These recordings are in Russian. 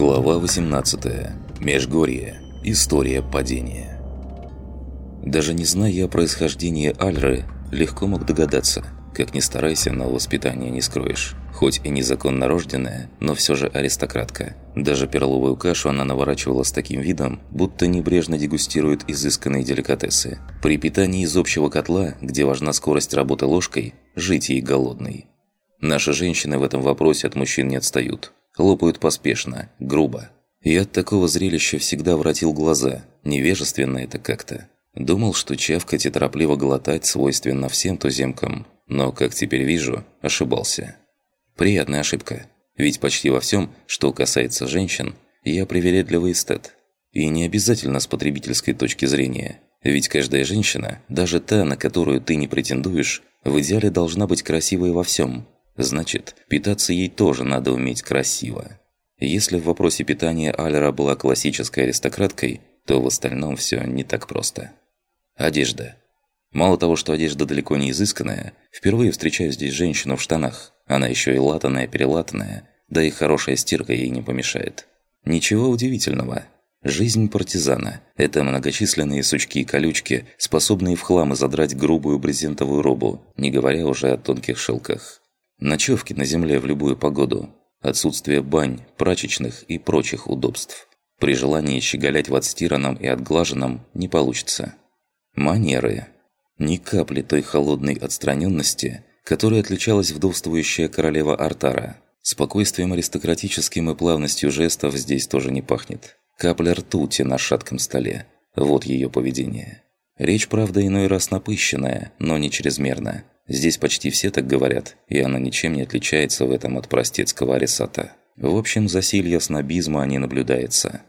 Глава 18. Межгорье. История падения. Даже не зная о происхождении Альры, легко мог догадаться. Как ни старайся, но воспитание не скроешь. Хоть и незаконно рожденная, но все же аристократка. Даже перловую кашу она наворачивала с таким видом, будто небрежно дегустирует изысканные деликатесы. При питании из общего котла, где важна скорость работы ложкой, жить ей голодной. Наши женщины в этом вопросе от мужчин не отстают. Лопают поспешно, грубо. Я от такого зрелища всегда вратил глаза. Невежественно это как-то. Думал, что чавкать и торопливо глотать свойственно всем туземкам, но, как теперь вижу, ошибался. Приятная ошибка. Ведь почти во всем, что касается женщин, я привередливый эстет. И не обязательно с потребительской точки зрения. Ведь каждая женщина, даже та, на которую ты не претендуешь, в идеале должна быть красивой во всем – Значит, питаться ей тоже надо уметь красиво. Если в вопросе питания Алера была классической аристократкой, то в остальном все не так просто. Одежда. Мало того, что одежда далеко не изысканная, впервые встречаю здесь женщину в штанах. Она еще и латаная-перелатанная, да и хорошая стирка ей не помешает. Ничего удивительного. Жизнь партизана – это многочисленные сучки и колючки, способные в хлам задрать грубую брезентовую робу, не говоря уже о тонких шелках. Ночевки на земле в любую погоду. Отсутствие бань, прачечных и прочих удобств. При желании щеголять в отстиранном и отглаженном не получится. Манеры. Ни капли той холодной отстраненности, которой отличалась вдовствующая королева Артара. Спокойствием аристократическим и плавностью жестов здесь тоже не пахнет. Капля ртути на шатком столе. Вот ее поведение. Речь, правда, иной раз напыщенная, но не чрезмерно. Здесь почти все так говорят, и она ничем не отличается в этом от простецкого арисата. В общем, засилья снобизма не наблюдается.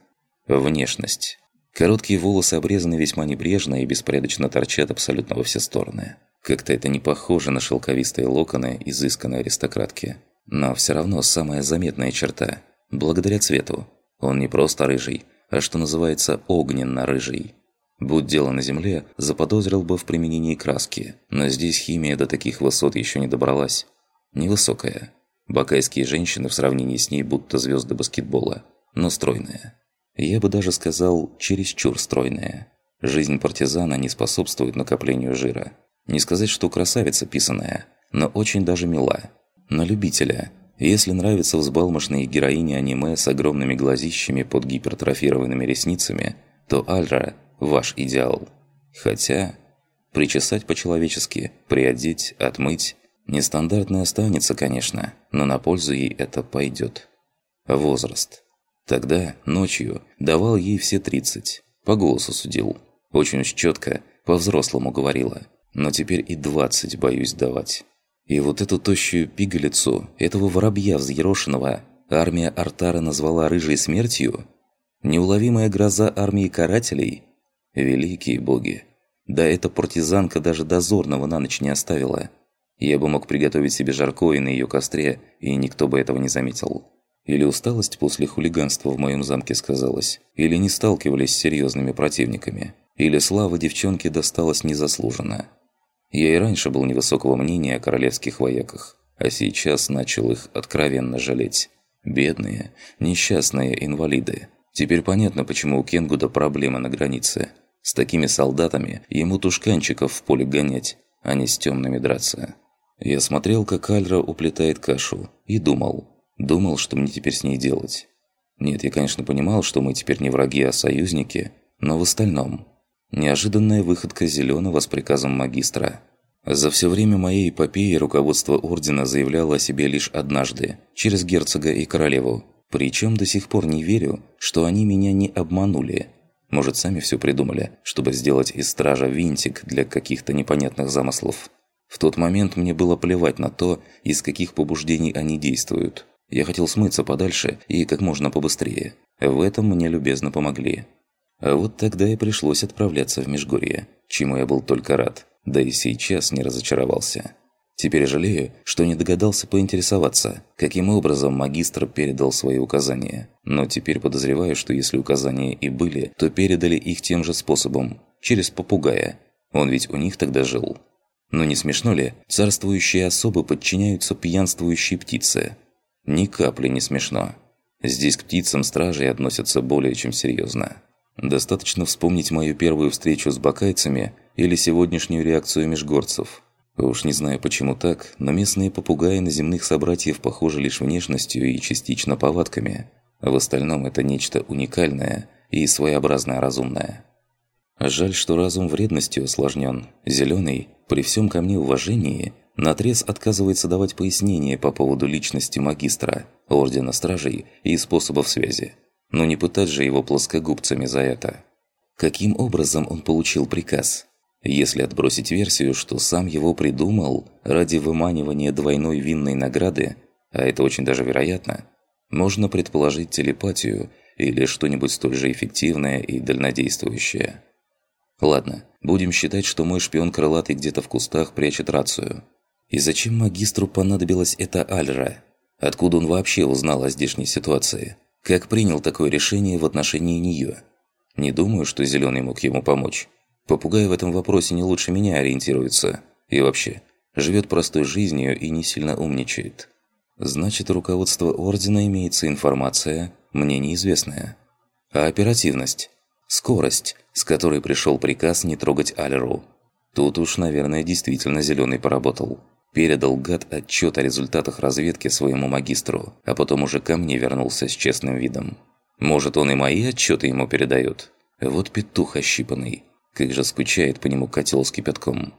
Внешность. Короткие волосы обрезаны весьма небрежно и беспорядочно торчат абсолютно во все стороны. Как-то это не похоже на шелковистые локоны изысканной аристократки. Но все равно самая заметная черта. Благодаря цвету. Он не просто рыжий, а что называется огненно-рыжий. Будь дело на Земле, заподозрил бы в применении краски, но здесь химия до таких высот еще не добралась. Невысокая. Бакайские женщины в сравнении с ней будто звезды баскетбола, но стройная. Я бы даже сказал, чересчур стройная. Жизнь партизана не способствует накоплению жира. Не сказать, что красавица писаная, но очень даже мила. На любителя. Если нравятся взбалмошные героини аниме с огромными глазищами под гипертрофированными ресницами, то Альра ваш идеал. Хотя, причесать по-человечески, приодеть, отмыть, нестандартно останется, конечно, но на пользу ей это пойдет. Возраст. Тогда, ночью, давал ей все 30. По голосу судил. Очень уж четко, по-взрослому говорила. Но теперь и 20 боюсь давать. И вот эту тощую пигалицу, этого воробья взъерошенного, армия Артара назвала рыжей смертью? Неуловимая гроза армии карателей – Великие боги. Да эта партизанка даже дозорного на ночь не оставила. Я бы мог приготовить себе жаркое на ее костре, и никто бы этого не заметил. Или усталость после хулиганства в моем замке сказалась, или не сталкивались с серьезными противниками, или слава девчонке досталась незаслуженно. Я и раньше был невысокого мнения о королевских вояках, а сейчас начал их откровенно жалеть. Бедные, несчастные инвалиды. Теперь понятно, почему у Кенгуда проблемы на границе – с такими солдатами ему тушканчиков в поле гонять, а не с темными драться. Я смотрел, как Альра уплетает кашу, и думал. Думал, что мне теперь с ней делать. Нет, я, конечно, понимал, что мы теперь не враги, а союзники, но в остальном. Неожиданная выходка Зеленого с приказом магистра. За все время моей эпопеи руководство Ордена заявляло о себе лишь однажды, через герцога и королеву. Причем до сих пор не верю, что они меня не обманули – может, сами все придумали, чтобы сделать из стража винтик для каких-то непонятных замыслов. В тот момент мне было плевать на то, из каких побуждений они действуют. Я хотел смыться подальше и как можно побыстрее. В этом мне любезно помогли. А вот тогда и пришлось отправляться в Межгорье, чему я был только рад, да и сейчас не разочаровался. Теперь жалею, что не догадался поинтересоваться, каким образом магистр передал свои указания. Но теперь подозреваю, что если указания и были, то передали их тем же способом, через попугая. Он ведь у них тогда жил. Но не смешно ли, царствующие особы подчиняются пьянствующей птице? Ни капли не смешно. Здесь к птицам стражей относятся более чем серьезно. Достаточно вспомнить мою первую встречу с бакайцами или сегодняшнюю реакцию межгорцев. Уж не знаю почему так, но местные попугаи на земных собратьев похожи лишь внешностью и частично повадками. А в остальном это нечто уникальное и своеобразное разумное. Жаль, что разум вредностью усложнен. Зеленый, при всем ко мне уважении, наотрез отказывается давать пояснения по поводу личности магистра, ордена стражей и способов связи. Но не пытать же его плоскогубцами за это. Каким образом он получил приказ? Если отбросить версию, что сам его придумал ради выманивания двойной винной награды, а это очень даже вероятно, можно предположить телепатию или что-нибудь столь же эффективное и дальнодействующее. Ладно, будем считать, что мой шпион крылатый где-то в кустах прячет рацию. И зачем магистру понадобилась эта Альра? Откуда он вообще узнал о здешней ситуации? Как принял такое решение в отношении нее? Не думаю, что Зеленый мог ему помочь. Попугай в этом вопросе не лучше меня ориентируется. И вообще, живет простой жизнью и не сильно умничает. Значит, у руководства Ордена имеется информация, мне неизвестная. А оперативность? Скорость, с которой пришел приказ не трогать Алеру. Тут уж, наверное, действительно Зеленый поработал. Передал гад отчет о результатах разведки своему магистру, а потом уже ко мне вернулся с честным видом. Может, он и мои отчеты ему передает? Вот петух ощипанный. Как же скучает по нему котел с кипятком.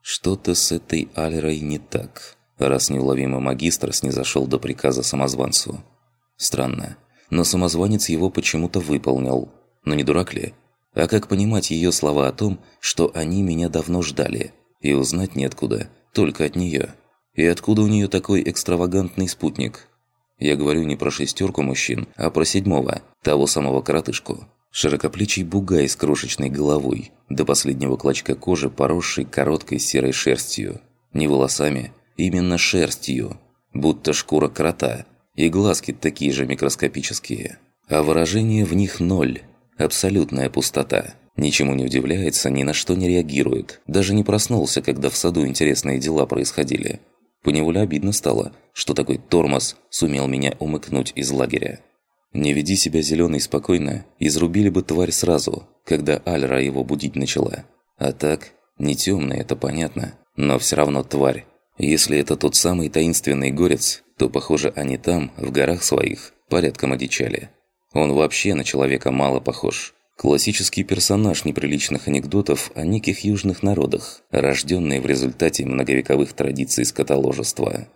Что-то с этой Алерой не так, раз неуловимый магистр снизошел до приказа самозванцу. Странно, но самозванец его почему-то выполнил. Но не дурак ли? А как понимать ее слова о том, что они меня давно ждали, и узнать неоткуда, только от нее? И откуда у нее такой экстравагантный спутник? Я говорю не про шестерку мужчин, а про седьмого, того самого коротышку. Широкоплечий бугай с крошечной головой, до последнего клочка кожи, поросшей короткой серой шерстью. Не волосами, именно шерстью, будто шкура крота, и глазки такие же микроскопические. А выражение в них ноль, абсолютная пустота. Ничему не удивляется, ни на что не реагирует. Даже не проснулся, когда в саду интересные дела происходили. Поневоле обидно стало, что такой тормоз сумел меня умыкнуть из лагеря. Не веди себя зеленый спокойно, изрубили бы тварь сразу, когда Альра его будить начала. А так, не темный, это понятно, но все равно тварь. Если это тот самый таинственный горец, то, похоже, они там, в горах своих, порядком одичали. Он вообще на человека мало похож. Классический персонаж неприличных анекдотов о неких южных народах, рожденный в результате многовековых традиций скотоложества.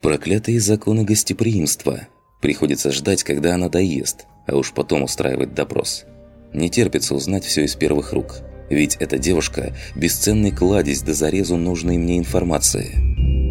Проклятые законы гостеприимства – Приходится ждать, когда она доест, а уж потом устраивать допрос. Не терпится узнать все из первых рук. Ведь эта девушка – бесценный кладезь до зарезу нужной мне информации.